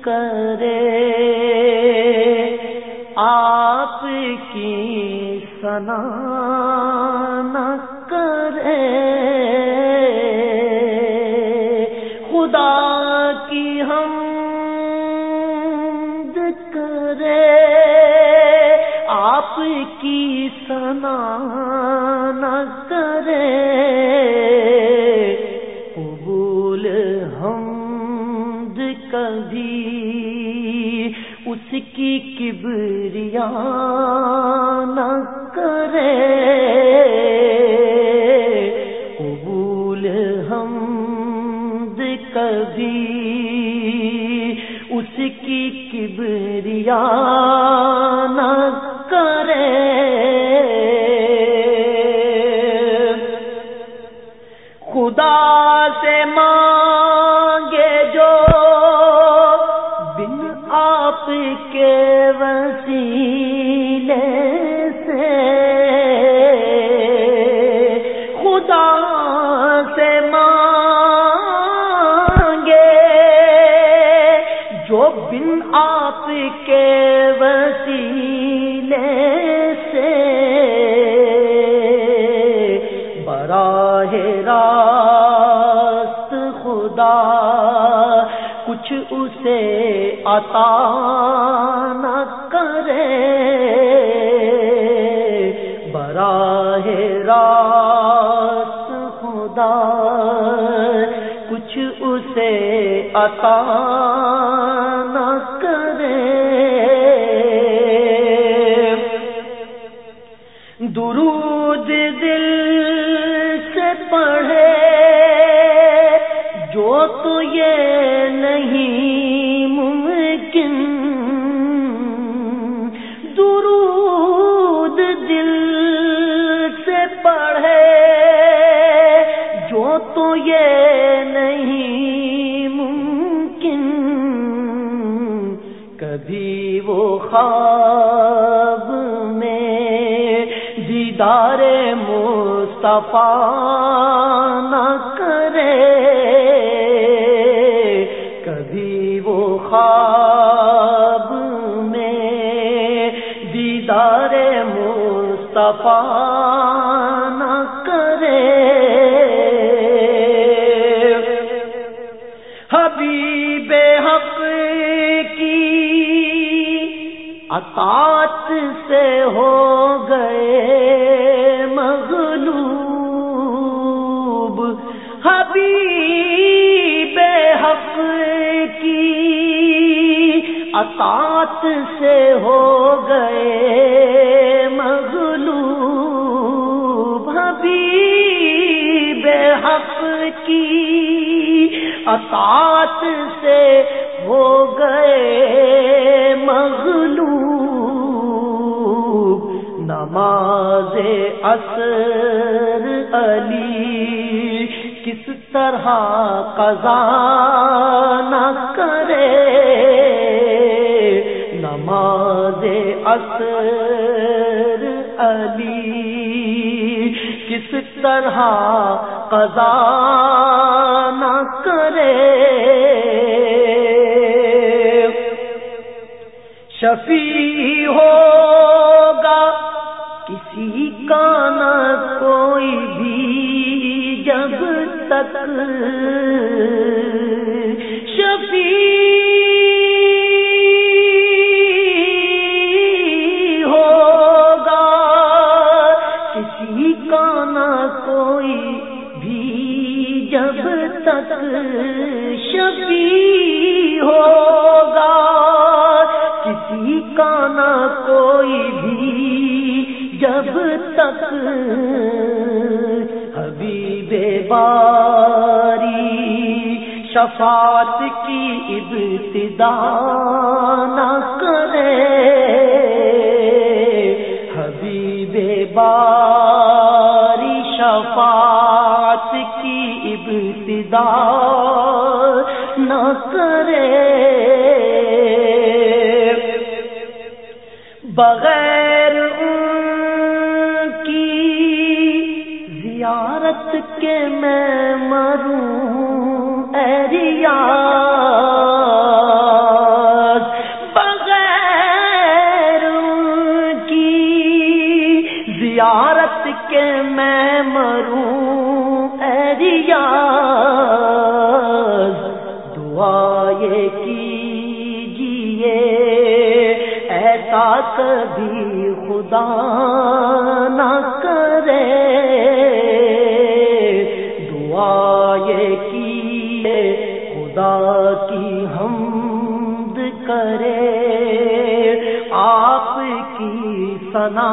کرے۔ آپ کی سنا نہ کرے۔ خدا کی ہم کرے۔ آپ کی سنا نہ کرے۔ اس کی کبریا نہ کرے۔ قبول ہم کبھی اس کی کبریا نہ کرے۔ خدا سے مانگے کچھ اسے عطا نہ کرے۔ براہ راست خدا، کچھ اسے عطا نہ کرے۔ درود دل سے پڑھے، جو تو یہ یہ نہیں ممکن۔ کبھی وہ خواب میں دیدار مصطفیٰ نہ کرے۔ کبھی وہ خواب میں دیدار مصطفیٰ اطاعت سے ہو گئے مغلوب، حبیب حق کی۔ اطاعت سے ہو گئے مغلوب، حبیب حق کی۔ اطاعت سے ہو گئے مغلو نماز اثر علی کس طرح قضا نہ کرے نماز اثر علی کس طرح قضا نہ کرے شفیع ہوگا جب تک شفیع ہوگا، کسی کا نہ کوئی بھی جب تک شفیع ہوگا، کسی کا نہ کوئی بھی جب تک حبیب باری شفاعت کی ابتدا نہ کرے۔ حبیب باری شفاعت کی ابتدا نہ کرے۔ بغیر وقت کے میں مروں ریاض۔ بغیر کی زیارت کے میں مروں اریا دعا یہ کیجیے ایسا کبھی خدا نہ کرے۔ کیے خدا کی حمد کرے آپ کی سنا